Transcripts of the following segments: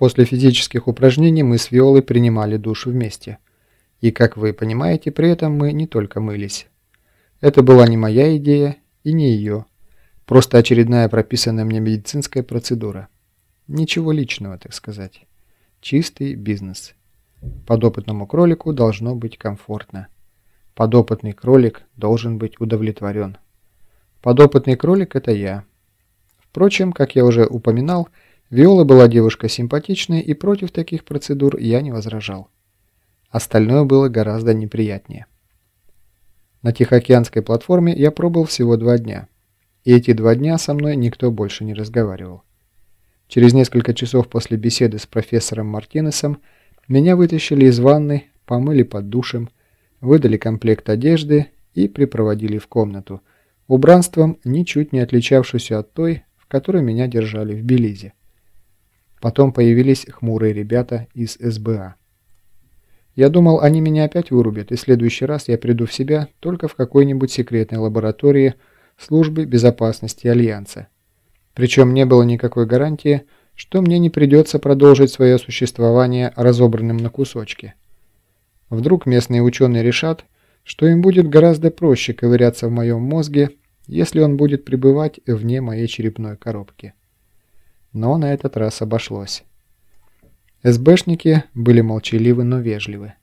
После физических упражнений мы с Виолой принимали душ вместе. И, как вы понимаете, при этом мы не только мылись. Это была не моя идея и не ее. Просто очередная прописанная мне медицинская процедура. Ничего личного, так сказать. Чистый бизнес. Подопытному кролику должно быть комфортно. Подопытный кролик должен быть удовлетворен. Подопытный кролик – это я. Впрочем, как я уже упоминал, Виола была девушка симпатичная, и против таких процедур я не возражал. Остальное было гораздо неприятнее. На Тихоокеанской платформе я пробыл всего два дня. И эти два дня со мной никто больше не разговаривал. Через несколько часов после беседы с профессором Мартинесом меня вытащили из ванны, помыли под душем, выдали комплект одежды и припроводили в комнату, убранством ничуть не отличавшуюся от той, в которой меня держали в Белизе. Потом появились хмурые ребята из СБА. Я думал, они меня опять вырубят, и в следующий раз я приду в себя только в какой-нибудь секретной лаборатории службы безопасности Альянса. Причем не было никакой гарантии, что мне не придется продолжить свое существование разобранным на кусочки. Вдруг местные ученые решат, что им будет гораздо проще ковыряться в моем мозге, если он будет пребывать вне моей черепной коробки. Но на этот раз обошлось. СБшники были молчаливы, но вежливы.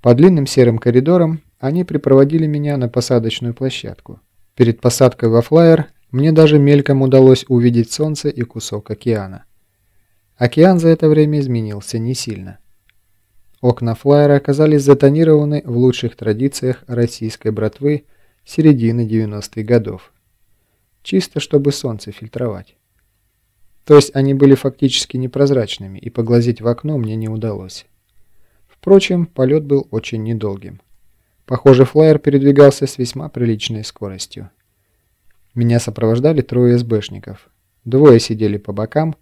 По длинным серым коридорам они припроводили меня на посадочную площадку. Перед посадкой во флайер мне даже мельком удалось увидеть солнце и кусок океана. Океан за это время изменился не сильно. Окна флайера оказались затонированы в лучших традициях российской братвы середины 90-х годов. Чисто чтобы солнце фильтровать. То есть они были фактически непрозрачными, и поглазеть в окно мне не удалось. Впрочем, полет был очень недолгим. Похоже, флайер передвигался с весьма приличной скоростью. Меня сопровождали трое СБшников. Двое сидели по бокам,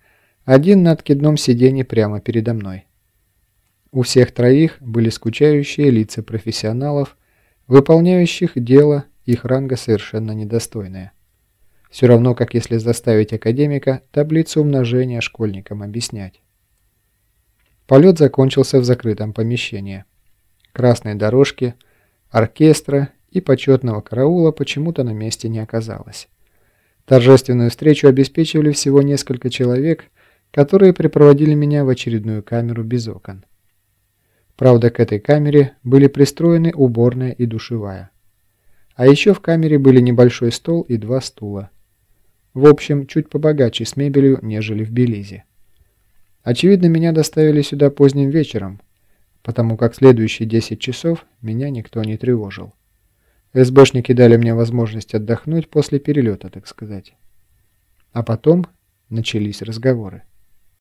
один на откидном сиденье прямо передо мной. У всех троих были скучающие лица профессионалов, выполняющих дело их ранга совершенно недостойное. Все равно, как если заставить академика таблицу умножения школьникам объяснять. Полет закончился в закрытом помещении. Красной дорожки, оркестра и почетного караула почему-то на месте не оказалось. Торжественную встречу обеспечивали всего несколько человек, которые припроводили меня в очередную камеру без окон. Правда, к этой камере были пристроены уборная и душевая. А еще в камере были небольшой стол и два стула. В общем, чуть побогаче с мебелью, нежели в Белизе. Очевидно, меня доставили сюда поздним вечером, потому как следующие 10 часов меня никто не тревожил. СБшники дали мне возможность отдохнуть после перелета, так сказать. А потом начались разговоры.